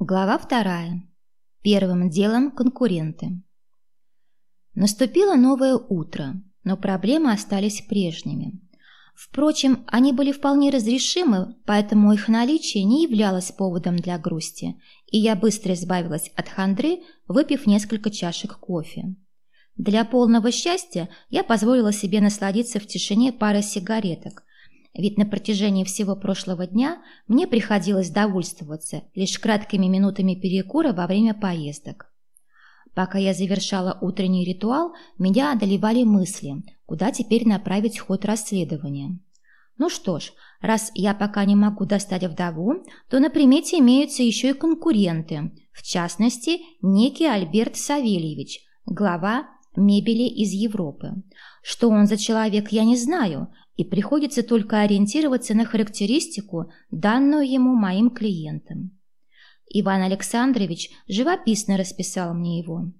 Глава вторая. Первым делом конкуренты. Наступило новое утро, но проблемы остались прежними. Впрочем, они были вполне разрешимы, поэтому их наличие не являлось поводом для грусти, и я быстро избавилась от хандры, выпив несколько чашек кофе. Для полного счастья я позволила себе насладиться в тишине парой сигареток, ведь на протяжении всего прошлого дня мне приходилось довольствоваться лишь краткими минутами перекура во время поездок. Пока я завершала утренний ритуал, меня одолевали мысли, куда теперь направить ход расследования. Ну что ж, раз я пока не могу достать вдову, то на примете имеются еще и конкуренты, в частности, некий Альберт Савельевич, глава мебели из Европы. Что он за человек, я не знаю, и приходится только ориентироваться на характеристику, данную ему моим клиентам. Иван Александрович живописно расписал мне его.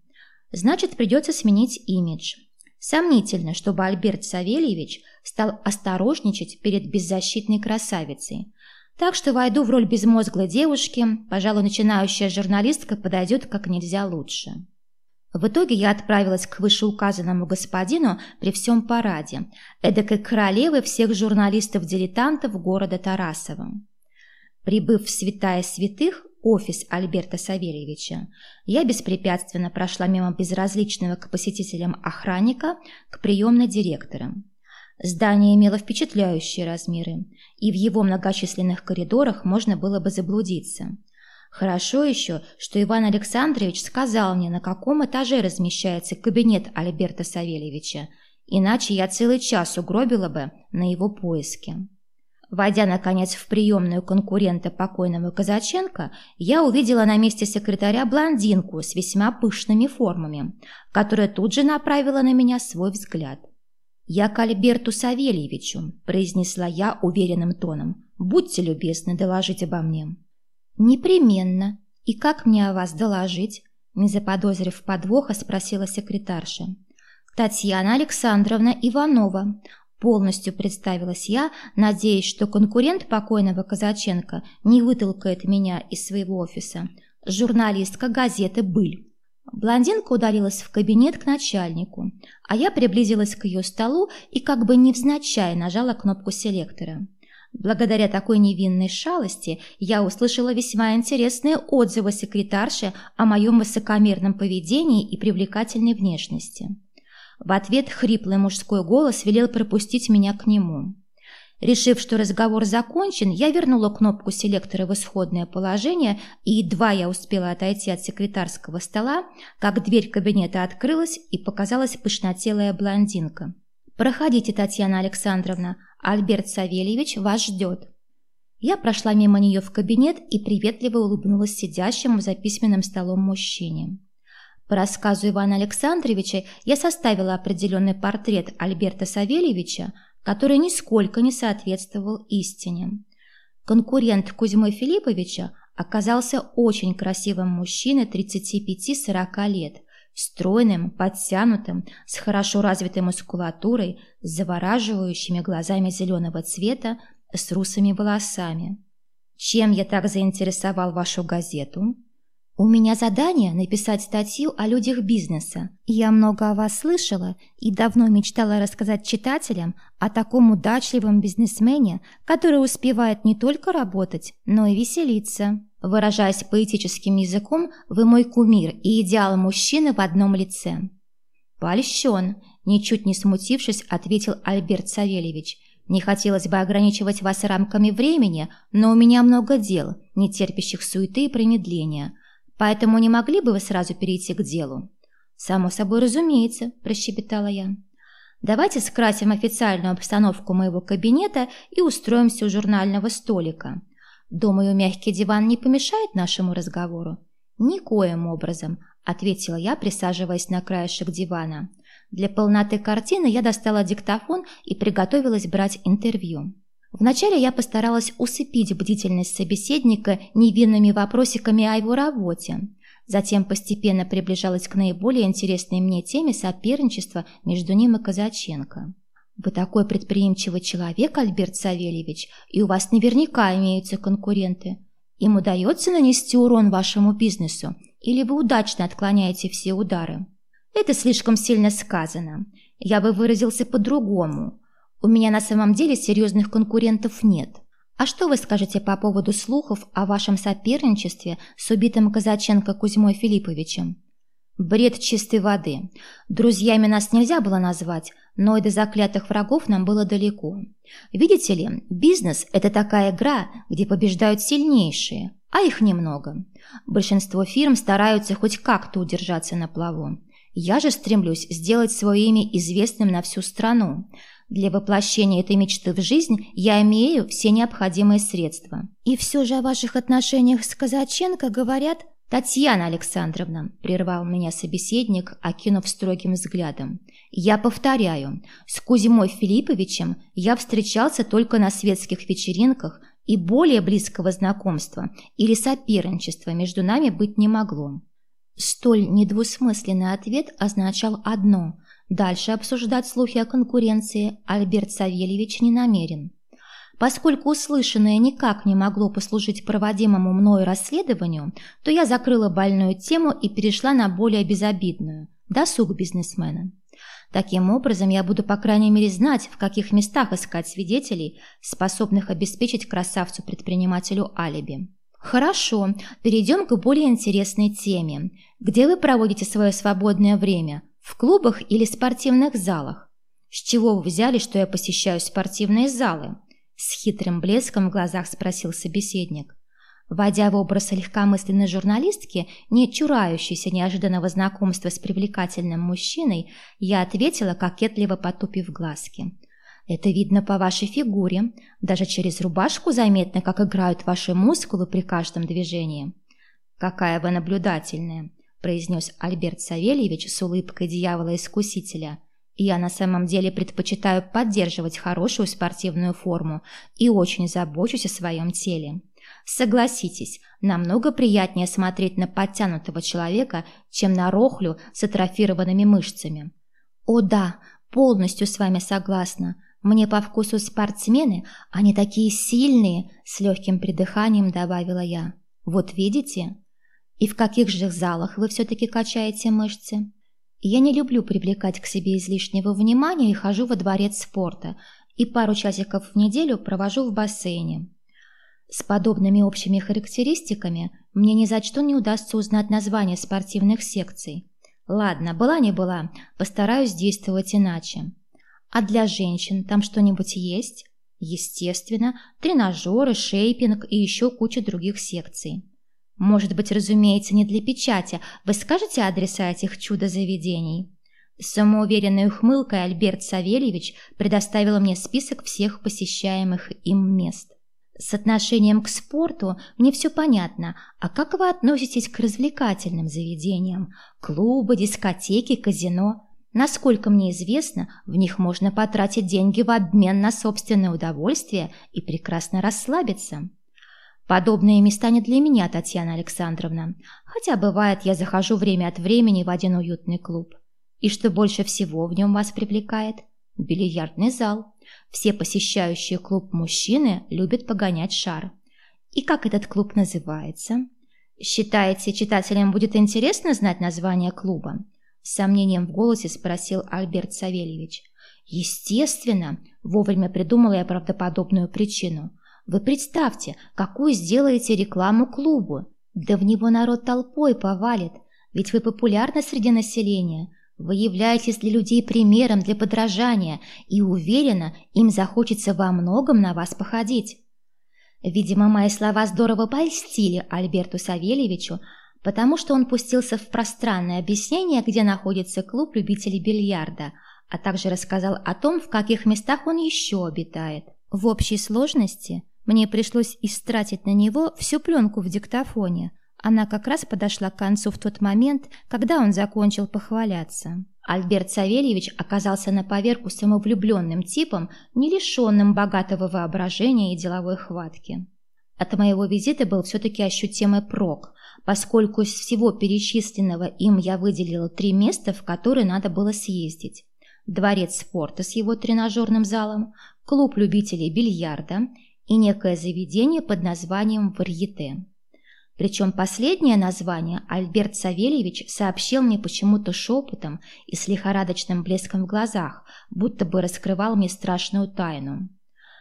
Значит, придется сменить имидж. Сомнительно, чтобы Альберт Савельевич стал осторожничать перед беззащитной красавицей. Так что войду в роль безмозглой девушки, пожалуй, начинающая журналистка подойдет как нельзя лучше. В итоге я отправилась к вышеуказанному господину при всем параде, эдакой королевы всех журналистов-дилетантов города Тарасова. Прибыв в святая святых, офис Альберта Савельевича, я беспрепятственно прошла мимо безразличного к посетителям охранника к приемной директора. Здание имело впечатляющие размеры, и в его многочисленных коридорах можно было бы заблудиться – Хорошо еще, что Иван Александрович сказал мне, на каком этаже размещается кабинет Альберта Савельевича, иначе я целый час угробила бы на его поиски. Войдя, наконец, в приемную конкурента покойного Казаченко, я увидела на месте секретаря блондинку с весьма пышными формами, которая тут же направила на меня свой взгляд. «Я к Альберту Савельевичу», – произнесла я уверенным тоном. «Будьте любезны доложить обо мне». «Непременно. И как мне о вас доложить?» Не заподозрив подвоха, спросила секретарша. «Татьяна Александровна Иванова». Полностью представилась я, надеясь, что конкурент покойного Казаченко не вытолкает меня из своего офиса. Журналистка газеты «Быль». Блондинка удалилась в кабинет к начальнику, а я приблизилась к ее столу и как бы невзначай нажала кнопку селектора. Благодаря такой невинной шалости я услышала весьма интересные отзывы секретарши о моем высокомерном поведении и привлекательной внешности. В ответ хриплый мужской голос велел пропустить меня к нему. Решив, что разговор закончен, я вернула кнопку селектора в исходное положение, и едва я успела отойти от секретарского стола, как дверь кабинета открылась и показалась пышнотелая блондинка. «Проходите, Татьяна Александровна, Альберт Савельевич вас ждет». Я прошла мимо нее в кабинет и приветливо улыбнулась сидящему за письменным столом мужчине. По рассказу Ивана Александровича я составила определенный портрет Альберта Савельевича, который нисколько не соответствовал истине. Конкурент Кузьмы Филипповича оказался очень красивым мужчиной 35-40 лет – Стройным, подтянутым, с хорошо развитой мускулатурой, с завораживающими глазами зеленого цвета, с русыми волосами. Чем я так заинтересовал вашу газету? У меня задание написать статью о людях бизнеса. Я много о вас слышала и давно мечтала рассказать читателям о таком удачливом бизнесмене, который успевает не только работать, но и веселиться. Выражаясь поэтическим языком, вы мой кумир и идеал мужчины в одном лице. Польщен, ничуть не смутившись, ответил Альберт Савельевич. Не хотелось бы ограничивать вас рамками времени, но у меня много дел, не терпящих суеты и промедления. Поэтому не могли бы вы сразу перейти к делу? Само собой разумеется, прощебетала я. Давайте скрасим официальную обстановку моего кабинета и устроимся у журнального столика. «Думаю, мягкий диван не помешает нашему разговору?» «Никоим образом», — ответила я, присаживаясь на краешек дивана. Для полноты картины я достала диктофон и приготовилась брать интервью. Вначале я постаралась усыпить бдительность собеседника невинными вопросиками о его работе. Затем постепенно приближалась к наиболее интересной мне теме соперничества между ним и Казаченко. Вы такой предприимчивый человек, Альберт Савельевич, и у вас наверняка имеются конкуренты. Им удается нанести урон вашему бизнесу, или вы удачно отклоняете все удары? Это слишком сильно сказано. Я бы выразился по-другому. У меня на самом деле серьезных конкурентов нет. А что вы скажете по поводу слухов о вашем соперничестве с убитым Казаченко Кузьмой Филипповичем? Бред чистой воды. Друзьями нас нельзя было назвать, но и до заклятых врагов нам было далеко. Видите ли, бизнес – это такая игра, где побеждают сильнейшие, а их немного. Большинство фирм стараются хоть как-то удержаться на плаву. Я же стремлюсь сделать свое имя известным на всю страну. Для воплощения этой мечты в жизнь я имею все необходимые средства. И все же о ваших отношениях с Казаченко говорят «Татьяна Александровна», – прервал меня собеседник, окинув строгим взглядом. «Я повторяю, с Кузьмой Филипповичем я встречался только на светских вечеринках, и более близкого знакомства или соперничества между нами быть не могло». Столь недвусмысленный ответ означал одно – дальше обсуждать слухи о конкуренции Альберт Савельевич не намерен. Поскольку услышанное никак не могло послужить проводимому мною расследованию, то я закрыла больную тему и перешла на более безобидную – досуг бизнесмена. Таким образом, я буду, по крайней мере, знать, в каких местах искать свидетелей, способных обеспечить красавцу-предпринимателю алиби. Хорошо, перейдем к более интересной теме. Где вы проводите свое свободное время? В клубах или спортивных залах? С чего вы взяли, что я посещаю спортивные залы? С хитрым блеском в глазах спросил собеседник. Войдя в образ легкомысленной журналистки, не чурающейся неожиданного знакомства с привлекательным мужчиной, я ответила, кокетливо потупив глазки. «Это видно по вашей фигуре. Даже через рубашку заметно, как играют ваши мускулы при каждом движении». «Какая вы наблюдательная», – произнес Альберт Савельевич с улыбкой дьявола-искусителя – я на самом деле предпочитаю поддерживать хорошую спортивную форму и очень забочусь о своем теле. Согласитесь, намного приятнее смотреть на подтянутого человека, чем на рохлю с атрофированными мышцами. О да, полностью с вами согласна. Мне по вкусу спортсмены, они такие сильные, с легким придыханием добавила я. Вот видите? И в каких же залах вы все-таки качаете мышцы? Я не люблю привлекать к себе излишнего внимания и хожу во дворец спорта, и пару часиков в неделю провожу в бассейне. С подобными общими характеристиками мне ни за что не удастся узнать название спортивных секций. Ладно, была не была, постараюсь действовать иначе. А для женщин там что-нибудь есть? Естественно, тренажеры, шейпинг и еще куча других секций. Может быть, разумеется, не для печати. Вы скажете адреса этих чудо-заведений?» Самоуверенной ухмылкой Альберт Савельевич предоставил мне список всех посещаемых им мест. С отношением к спорту мне все понятно, а как вы относитесь к развлекательным заведениям? Клубы, дискотеки, казино? Насколько мне известно, в них можно потратить деньги в обмен на собственное удовольствие и прекрасно расслабиться. Подобные места не для меня, Татьяна Александровна. Хотя, бывает, я захожу время от времени в один уютный клуб. И что больше всего в нем вас привлекает? Бильярдный зал. Все посещающие клуб мужчины любят погонять шар. И как этот клуб называется? Считаете, читателям будет интересно знать название клуба? С сомнением в голосе спросил Альберт Савельевич. Естественно, вовремя придумала я правдоподобную причину. Вы представьте, какую сделаете рекламу клубу. Да в него народ толпой повалит, ведь вы популярны среди населения. Вы являетесь для людей примером для подражания, и уверена, им захочется во многом на вас походить. Видимо, мои слова здорово польстили Альберту Савельевичу, потому что он пустился в пространное объяснение, где находится клуб любителей бильярда, а также рассказал о том, в каких местах он еще обитает. В общей сложности мне пришлось истратить на него всю пленку в диктофоне. Она как раз подошла к концу в тот момент, когда он закончил похваляться. Альберт Савельевич оказался на поверку самовлюбленным типом, не лишенным богатого воображения и деловой хватки. От моего визита был все-таки ощутимый прок, поскольку из всего перечисленного им я выделила три места, в которые надо было съездить. Дворец спорта с его тренажерным залом, клуб любителей бильярда и некое заведение под названием «Варьете». Причем последнее название Альберт Савельевич сообщил мне почему-то шепотом и с лихорадочным блеском в глазах, будто бы раскрывал мне страшную тайну.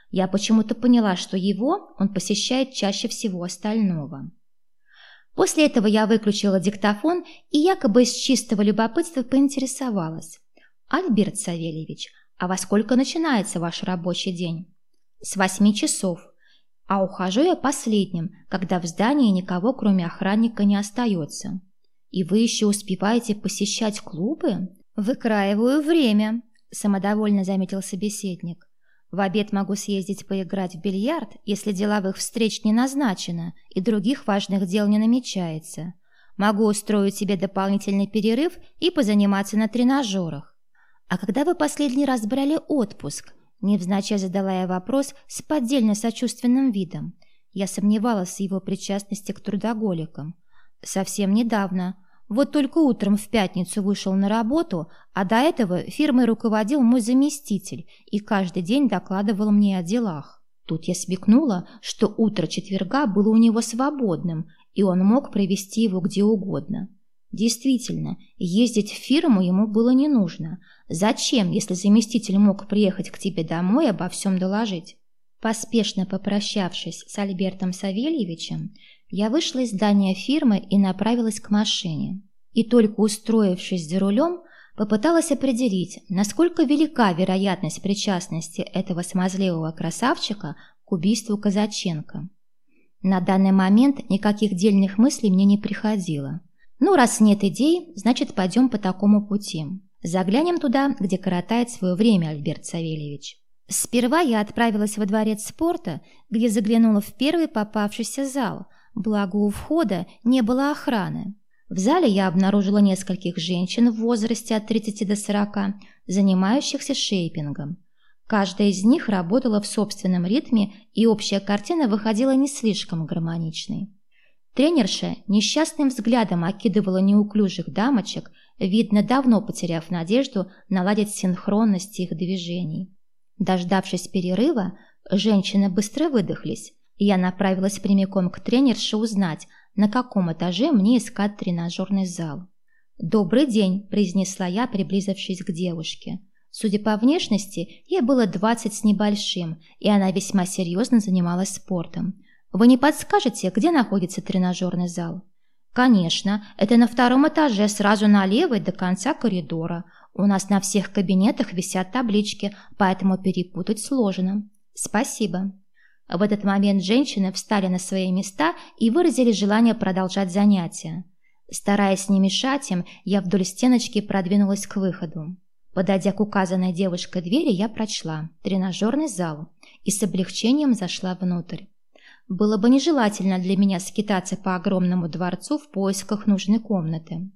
Я почему-то поняла, что его он посещает чаще всего остального. После этого я выключила диктофон и якобы из чистого любопытства поинтересовалась. «Альберт Савельевич, а во сколько начинается ваш рабочий день?» «С восьми часов», а ухожу я последним, когда в здании никого, кроме охранника, не остается. И вы еще успеваете посещать клубы? Выкраиваю время, самодовольно заметил собеседник. В обед могу съездить поиграть в бильярд, если деловых встреч не назначено и других важных дел не намечается. Могу устроить себе дополнительный перерыв и позаниматься на тренажерах. А когда вы последний раз брали отпуск? Невзначай задала я вопрос с поддельно сочувственным видом. Я сомневалась в его причастности к трудоголикам. Совсем недавно. Вот только утром в пятницу вышел на работу, а до этого фирмой руководил мой заместитель и каждый день докладывал мне о делах. Тут я смекнула, что утро четверга было у него свободным, и он мог провести его где угодно. Действительно, ездить в фирму ему было не нужно. Зачем, если заместитель мог приехать к тебе домой и обо всем доложить? Поспешно попрощавшись с Альбертом Савельевичем, я вышла из здания фирмы и направилась к машине. И только устроившись за рулем, попыталась определить, насколько велика вероятность причастности этого смазливого красавчика к убийству Казаченко. На данный момент никаких дельных мыслей мне не приходило. Ну, раз нет идей, значит, пойдем по такому пути. Заглянем туда, где коротает свое время Альберт Савельевич. Сперва я отправилась во дворец спорта, где заглянула в первый попавшийся зал, благо у входа не было охраны. В зале я обнаружила нескольких женщин в возрасте от 30 до 40, занимающихся шейпингом. Каждая из них работала в собственном ритме, и общая картина выходила не слишком гармоничной. Тренерша несчастным взглядом окидывала неуклюжих дамочек, видно, давно потеряв надежду наладить синхронность их движений. Дождавшись перерыва, женщины быстро выдохлись, и я направилась прямиком к тренерше узнать, на каком этаже мне искать тренажерный зал. «Добрый день», – произнесла я, приблизившись к девушке. Судя по внешности, ей было двадцать с небольшим, и она весьма серьезно занималась спортом. Вы не подскажете, где находится тренажерный зал? Конечно, это на втором этаже, сразу налево и до конца коридора. У нас на всех кабинетах висят таблички, поэтому перепутать сложно. Спасибо. В этот момент женщины встали на свои места и выразили желание продолжать занятия. Стараясь не мешать им, я вдоль стеночки продвинулась к выходу. Подойдя к указанной девушкой двери, я прочла «Тренажерный зал» и с облегчением зашла внутрь. Было бы нежелательно для меня скитаться по огромному дворцу в поисках нужной комнаты.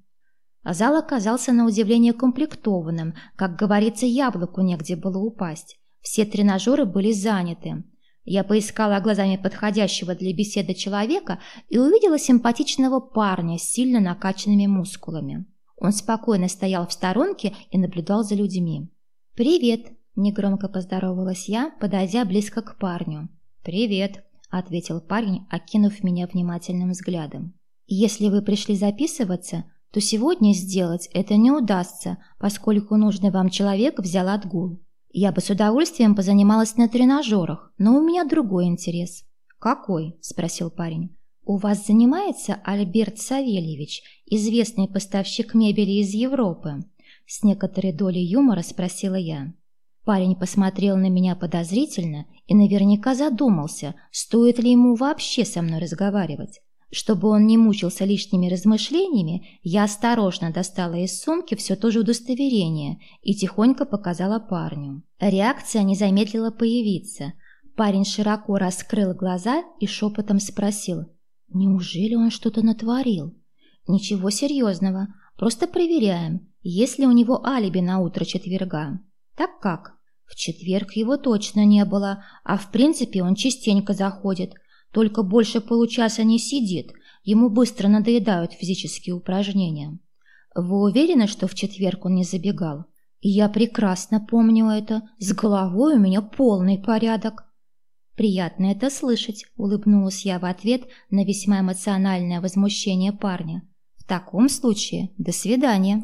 А зал оказался на удивление комплектованным, как говорится, яблоку негде было упасть. Все тренажеры были заняты. Я поискала глазами подходящего для беседы человека и увидела симпатичного парня с сильно накачанными мускулами. Он спокойно стоял в сторонке и наблюдал за людьми. «Привет!» – негромко поздоровалась я, подойдя близко к парню. «Привет!» Ответил парень, окинув меня внимательным взглядом. Если вы пришли записываться, то сегодня сделать это не удастся, поскольку нужный вам человек взял отгул. Я бы с удовольствием позанималась на тренажерах, но у меня другой интерес. Какой? спросил парень. У вас занимается Альберт Савельевич, известный поставщик мебели из Европы? С некоторой долей юмора спросила я. Парень посмотрел на меня подозрительно и наверняка задумался, стоит ли ему вообще со мной разговаривать. Чтобы он не мучился лишними размышлениями, я осторожно достала из сумки все то же удостоверение и тихонько показала парню. Реакция не замедлила появиться. Парень широко раскрыл глаза и шепотом спросил, «Неужели он что-то натворил?» «Ничего серьезного, просто проверяем, есть ли у него алиби на утро четверга». Так как? В четверг его точно не было, а в принципе он частенько заходит, только больше получаса не сидит, ему быстро надоедают физические упражнения. Вы уверены, что в четверг он не забегал? Я прекрасно помню это, с головой у меня полный порядок. «Приятно это слышать», – улыбнулась я в ответ на весьма эмоциональное возмущение парня. «В таком случае, до свидания».